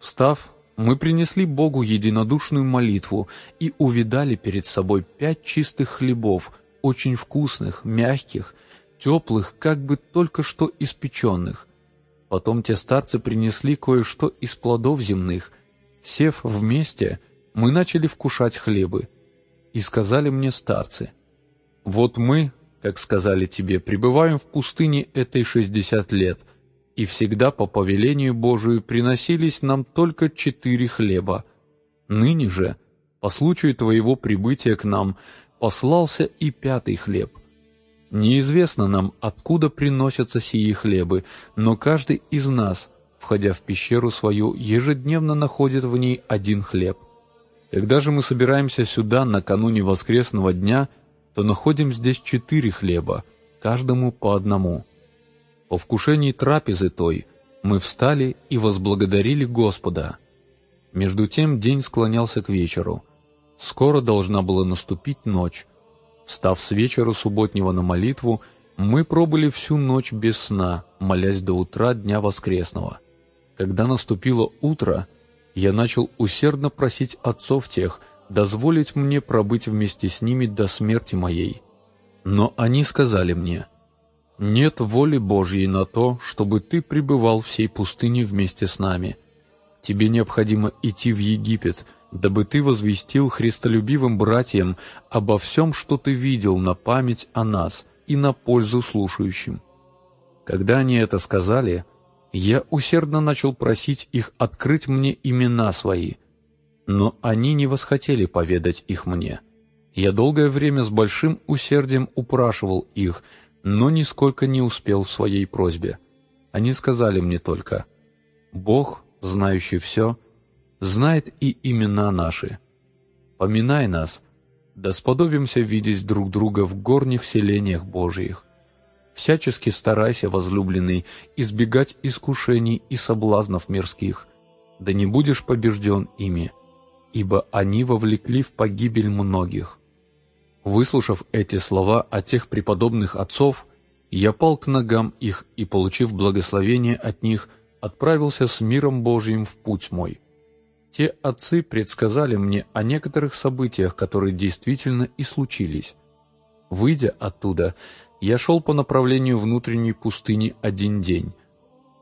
[SPEAKER 1] Встав, Мы принесли Богу единодушную молитву и увидали перед собой пять чистых хлебов, очень вкусных, мягких, теплых, как бы только что испеченных. Потом те старцы принесли кое-что из плодов земных. Сев вместе, мы начали вкушать хлебы. И сказали мне старцы, «Вот мы, как сказали тебе, пребываем в пустыне этой шестьдесят лет, и всегда по повелению Божию приносились нам только четыре хлеба. Ныне же, по случаю твоего прибытия к нам, послался и пятый хлеб. Неизвестно нам, откуда приносятся сии хлебы, но каждый из нас, входя в пещеру свою, ежедневно находит в ней один хлеб. Когда же мы собираемся сюда накануне воскресного дня, то находим здесь четыре хлеба, каждому по одному. По вкушении трапезы той мы встали и возблагодарили Господа. Между тем день склонялся к вечеру. Скоро должна была наступить ночь. Встав с вечера субботнего на молитву, мы пробыли всю ночь без сна, молясь до утра дня воскресного. Когда наступило утро, я начал усердно просить отцов тех, дозволить мне пробыть вместе с ними до смерти моей. Но они сказали мне, «Нет воли Божьей на то, чтобы ты пребывал в сей пустыне вместе с нами. Тебе необходимо идти в Египет, дабы ты возвестил христолюбивым братьям обо всем, что ты видел на память о нас и на пользу слушающим». Когда они это сказали, я усердно начал просить их открыть мне имена свои, но они не восхотели поведать их мне. Я долгое время с большим усердием упрашивал их, но нисколько не успел в своей просьбе. Они сказали мне только, «Бог, знающий все, знает и имена наши. Поминай нас, да сподобимся видеть друг друга в горних селениях Божиих. Всячески старайся, возлюбленный, избегать искушений и соблазнов мирских, да не будешь побежден ими, ибо они вовлекли в погибель многих». Выслушав эти слова от тех преподобных отцов, я пал к ногам их и, получив благословение от них, отправился с миром Божьим в путь мой. Те отцы предсказали мне о некоторых событиях, которые действительно и случились. Выйдя оттуда, я шел по направлению внутренней пустыни один день.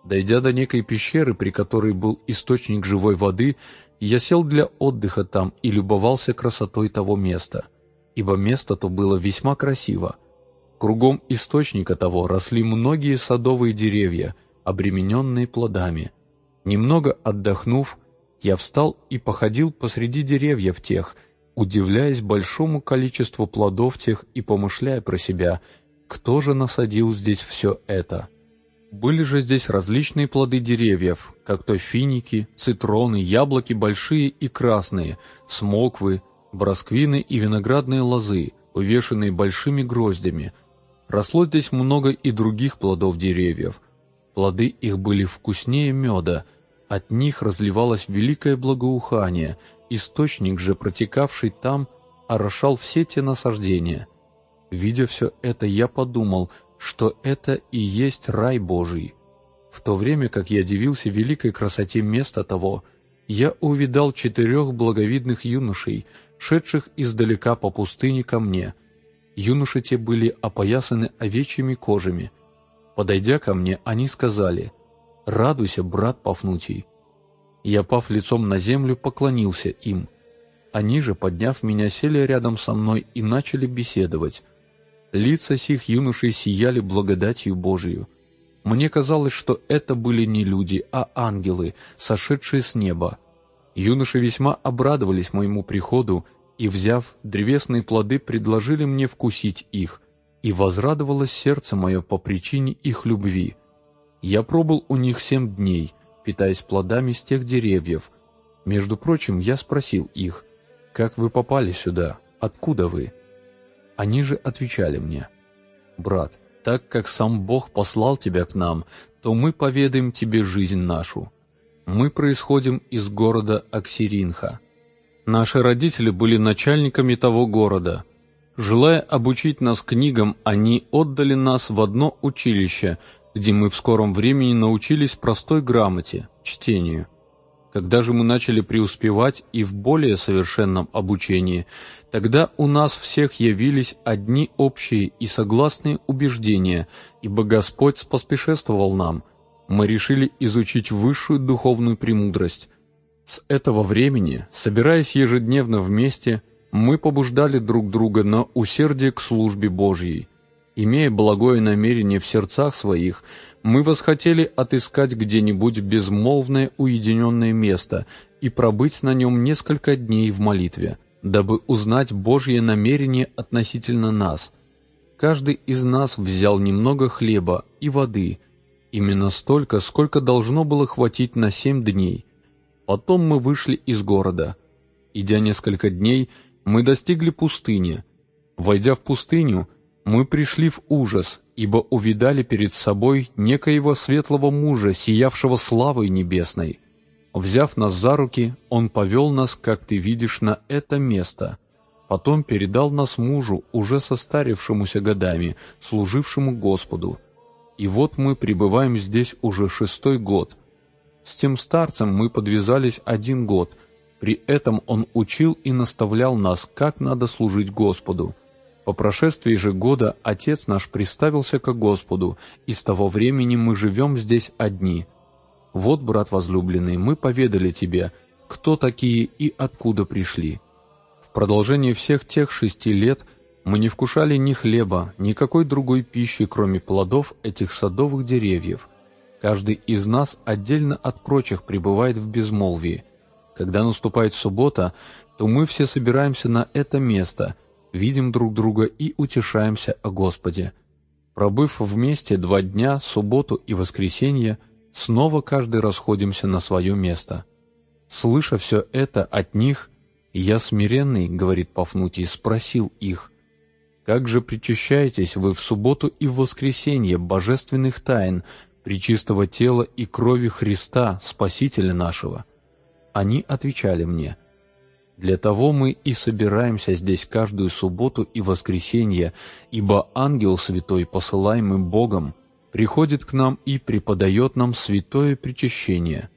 [SPEAKER 1] Дойдя до некой пещеры, при которой был источник живой воды, я сел для отдыха там и любовался красотой того места, ибо место то было весьма красиво. Кругом источника того росли многие садовые деревья, обремененные плодами. Немного отдохнув, я встал и походил посреди деревьев тех, удивляясь большому количеству плодов тех и помышляя про себя – кто же насадил здесь все это? Были же здесь различные плоды деревьев, как то финики, цитроны, яблоки большие и красные, смоквы, бросквины и виноградные лозы, увешанные большими гроздями. Росло здесь много и других плодов деревьев. Плоды их были вкуснее меда, от них разливалось великое благоухание, источник же, протекавший там, орошал все те насаждения – Видя все это, я подумал, что это и есть рай Божий. В то время, как я дивился великой красоте места того, я увидал четырех благовидных юношей, шедших издалека по пустыне ко мне. Юноши те были опоясаны овечьими кожами. Подойдя ко мне, они сказали, «Радуйся, брат Пафнутий». Я, пав лицом на землю, поклонился им. Они же, подняв меня, сели рядом со мной и начали беседовать. Лица сих юношей сияли благодатью Божию. Мне казалось, что это были не люди, а ангелы, сошедшие с неба. Юноши весьма обрадовались моему приходу и, взяв древесные плоды, предложили мне вкусить их, и возрадовалось сердце мое по причине их любви. Я пробыл у них семь дней, питаясь плодами с тех деревьев. Между прочим, я спросил их, «Как вы попали сюда? Откуда вы?» Они же отвечали мне, «Брат, так как сам Бог послал тебя к нам, то мы поведаем тебе жизнь нашу. Мы происходим из города Аксиринха. Наши родители были начальниками того города. Желая обучить нас книгам, они отдали нас в одно училище, где мы в скором времени научились простой грамоте, чтению. Когда же мы начали преуспевать и в более совершенном обучении, тогда у нас всех явились одни общие и согласные убеждения, ибо Господь споспешествовал нам. Мы решили изучить высшую духовную премудрость. С этого времени, собираясь ежедневно вместе, мы побуждали друг друга на усердие к службе Божьей. Имея благое намерение в сердцах своих, мы восхотели отыскать где-нибудь безмолвное уединенное место и пробыть на нем несколько дней в молитве, дабы узнать Божье намерение относительно нас. Каждый из нас взял немного хлеба и воды, именно столько, сколько должно было хватить на семь дней. Потом мы вышли из города. Идя несколько дней, мы достигли пустыни. Войдя в пустыню, мы пришли в ужас, ибо увидали перед собой некоего светлого мужа, сиявшего славой небесной. Взяв нас за руки, он повел нас, как ты видишь, на это место. Потом передал нас мужу, уже состарившемуся годами, служившему Господу. И вот мы пребываем здесь уже шестой год. С тем старцем мы подвязались один год. При этом он учил и наставлял нас, как надо служить Господу. По прошествии же года Отец наш приставился ко Господу, и с того времени мы живем здесь одни. Вот, брат возлюбленный, мы поведали тебе, кто такие и откуда пришли. В продолжении всех тех шести лет мы не вкушали ни хлеба, ни какой другой пищи, кроме плодов этих садовых деревьев. Каждый из нас отдельно от прочих пребывает в безмолвии. Когда наступает суббота, то мы все собираемся на это место – видим друг друга и утешаемся о Господе. Пробыв вместе два дня, субботу и воскресенье, снова каждый расходимся на свое место. Слыша все это от них, я смиренный, говорит Пафнутий, спросил их, «Как же причащаетесь вы в субботу и в воскресенье божественных тайн, причистого тела и крови Христа, Спасителя нашего?» Они отвечали мне – для того мы и собираемся здесь каждую субботу и воскресенье, ибо ангел святой, посылаемый Богом, приходит к нам и преподает нам святое причащение.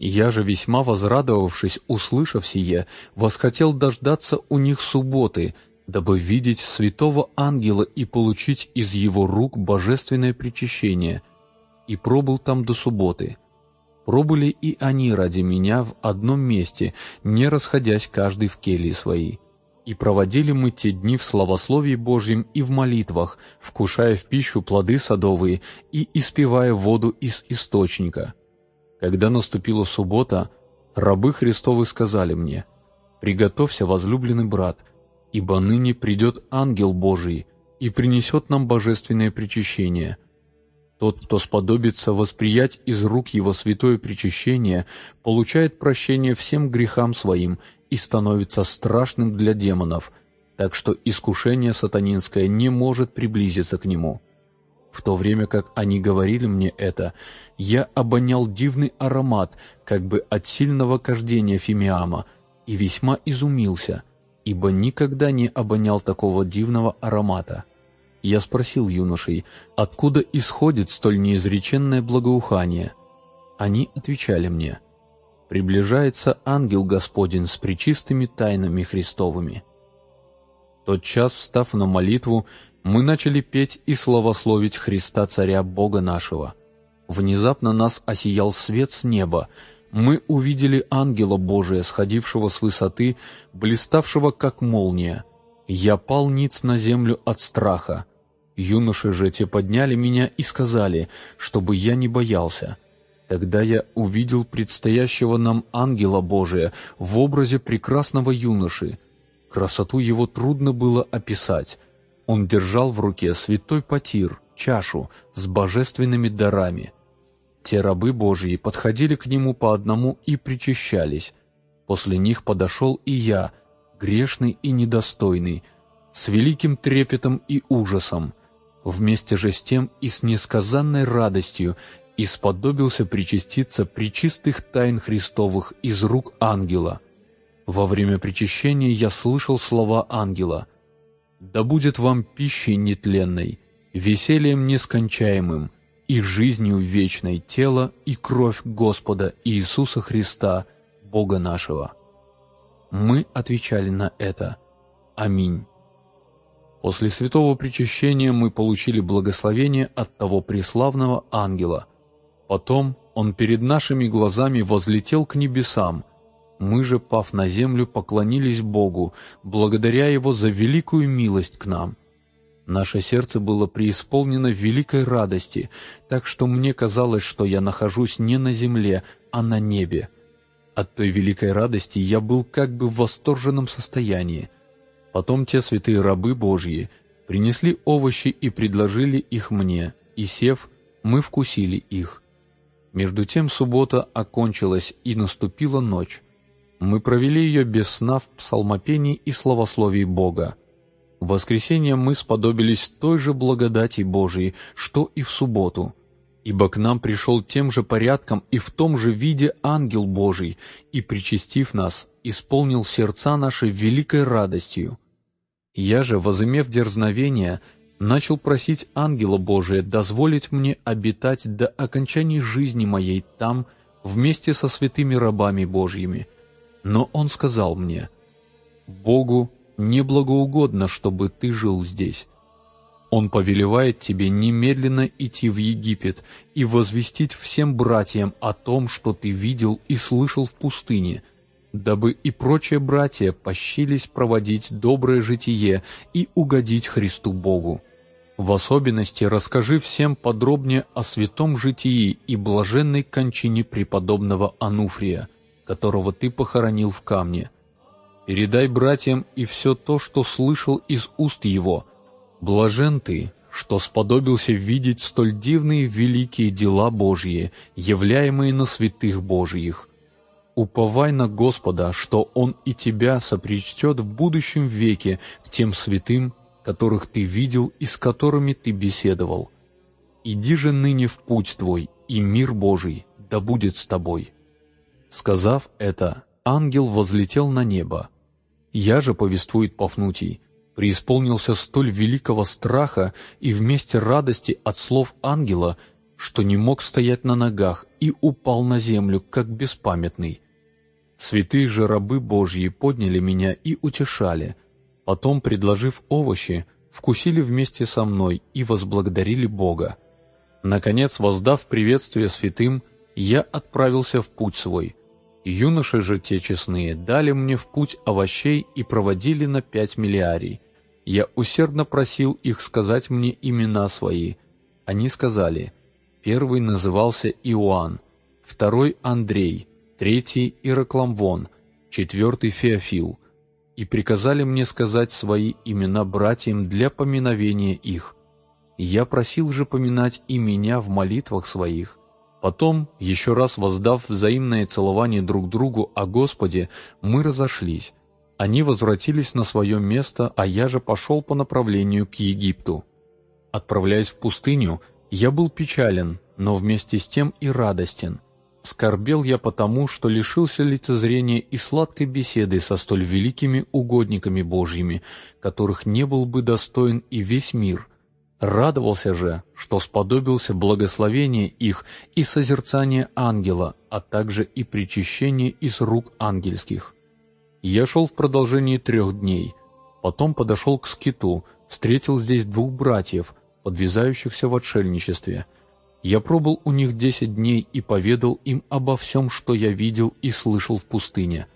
[SPEAKER 1] Я же, весьма возрадовавшись, услышав сие, восхотел дождаться у них субботы, дабы видеть святого ангела и получить из его рук божественное причащение, и пробыл там до субботы. Пробыли и они ради меня в одном месте, не расходясь каждый в келье свои. И проводили мы те дни в славословии Божьем и в молитвах, вкушая в пищу плоды садовые и испивая воду из источника. Когда наступила суббота, рабы Христовы сказали мне, «Приготовься, возлюбленный брат, ибо ныне придет ангел Божий и принесет нам божественное причащение». Тот, кто сподобится восприять из рук его святое причащение, получает прощение всем грехам своим и становится страшным для демонов, так что искушение сатанинское не может приблизиться к нему. В то время как они говорили мне это, я обонял дивный аромат, как бы от сильного кождения фимиама, и весьма изумился, ибо никогда не обонял такого дивного аромата. Я спросил юношей, откуда исходит столь неизреченное благоухание. Они отвечали мне, «Приближается ангел Господень с причистыми тайнами Христовыми». Тот час, встав на молитву, мы начали петь и славословить Христа Царя Бога нашего. Внезапно нас осиял свет с неба, мы увидели ангела Божия, сходившего с высоты, блиставшего как молния. Я пал ниц на землю от страха. Юноши же те подняли меня и сказали, чтобы я не боялся. Тогда я увидел предстоящего нам ангела Божия в образе прекрасного юноши. Красоту его трудно было описать. Он держал в руке святой потир, чашу с божественными дарами. Те рабы Божьи подходили к нему по одному и причащались. После них подошел и я, грешный и недостойный, с великим трепетом и ужасом, вместе же с тем и с несказанной радостью исподобился причаститься причистых тайн Христовых из рук ангела. Во время причащения я слышал слова ангела «Да будет вам пищей нетленной, весельем нескончаемым, и жизнью вечной тело и кровь Господа Иисуса Христа, Бога нашего». Мы отвечали на это «Аминь». После святого причащения мы получили благословение от того преславного ангела. Потом он перед нашими глазами возлетел к небесам. Мы же, пав на землю, поклонились Богу, благодаря Его за великую милость к нам. Наше сердце было преисполнено великой радости, так что мне казалось, что я нахожусь не на земле, а на небе. От той великой радости я был как бы в восторженном состоянии – Потом те святые рабы Божьи принесли овощи и предложили их мне, и, сев, мы вкусили их. Между тем суббота окончилась, и наступила ночь. Мы провели ее без сна в псалмопении и славословии Бога. В воскресенье мы сподобились той же благодати Божией, что и в субботу, ибо к нам пришел тем же порядком и в том же виде ангел Божий, и, причастив нас, исполнил сердца наши великой радостью. Я же, возымев дерзновение, начал просить ангела Божия дозволить мне обитать до окончания жизни моей там, вместе со святыми рабами Божьими. Но он сказал мне, «Богу неблагоугодно, чтобы ты жил здесь. Он повелевает тебе немедленно идти в Египет и возвестить всем братьям о том, что ты видел и слышал в пустыне, дабы и прочие братья пощились проводить доброе житие и угодить Христу Богу. В особенности расскажи всем подробнее о святом житии и блаженной кончине преподобного Ануфрия, которого ты похоронил в камне. Передай братьям и все то, что слышал из уст его. Блажен ты, что сподобился видеть столь дивные великие дела Божьи, являемые на святых Божьих, Уповай на Господа, что Он и тебя сопричтет в будущем веке к тем святым, которых ты видел и с которыми ты беседовал. Иди же ныне в путь твой, и мир Божий да будет с тобой». Сказав это, ангел возлетел на небо. Я же, повествует Пафнутий, преисполнился столь великого страха и вместе радости от слов ангела, что не мог стоять на ногах и упал на землю, как беспамятный. Святые же рабы Божьи подняли меня и утешали. Потом, предложив овощи, вкусили вместе со мной и возблагодарили Бога. Наконец, воздав приветствие святым, я отправился в путь свой. Юноши же те честные дали мне в путь овощей и проводили на пять миллиарий. Я усердно просил их сказать мне имена свои. Они сказали, первый назывался Иоанн, второй — Андрей, третий — Иракламвон, четвертый — Феофил, и приказали мне сказать свои имена братьям для поминовения их. Я просил же поминать и меня в молитвах своих. Потом, еще раз воздав взаимное целование друг другу о Господе, мы разошлись. Они возвратились на свое место, а я же пошел по направлению к Египту. Отправляясь в пустыню, я был печален, но вместе с тем и радостен — Скорбел я потому, что лишился лицезрения и сладкой беседы со столь великими угодниками Божьими, которых не был бы достоин и весь мир. Радовался же, что сподобился благословения их и созерцания ангела, а также и причащения из рук ангельских. Я шел в продолжении трех дней, потом подошел к скиту, встретил здесь двух братьев, подвязающихся в отшельничестве — я пробыл у них десять дней и поведал им обо всем, что я видел и слышал в пустыне.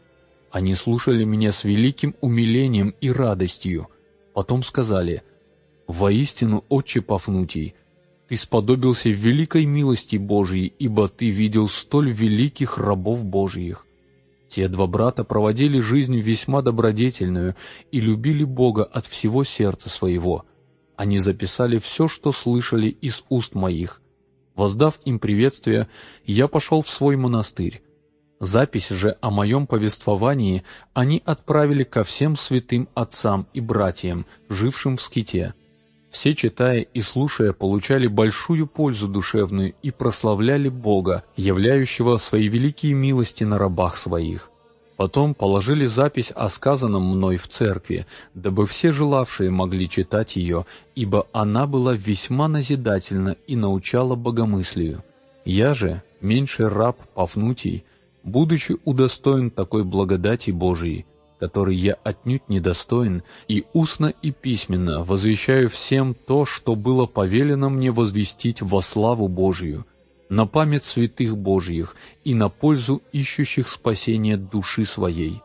[SPEAKER 1] Они слушали меня с великим умилением и радостью. Потом сказали, «Воистину, отче Пафнутий, ты сподобился великой милости Божьей, ибо ты видел столь великих рабов Божьих». Те два брата проводили жизнь весьма добродетельную и любили Бога от всего сердца своего. Они записали все, что слышали из уст моих, Воздав им приветствие, я пошел в свой монастырь. Запись же о моем повествовании они отправили ко всем святым отцам и братьям, жившим в ските. Все, читая и слушая, получали большую пользу душевную и прославляли Бога, являющего свои великие милости на рабах своих. Потом положили запись о сказанном мной в церкви, дабы все желавшие могли читать ее, ибо она была весьма назидательна и научала богомыслию. Я же, меньший раб Пафнутий, будучи удостоен такой благодати Божией, которой я отнюдь недостоин, и устно и письменно возвещаю всем то, что было повелено мне возвестить во славу Божию – на память святых Божьих и на пользу ищущих спасения души своей.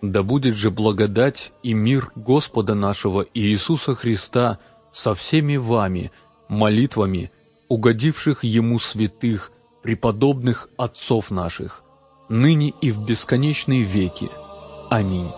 [SPEAKER 1] Да будет же благодать и мир Господа нашего Иисуса Христа со всеми вами, молитвами, угодивших Ему святых, преподобных отцов наших, ныне и в бесконечные веки. Аминь.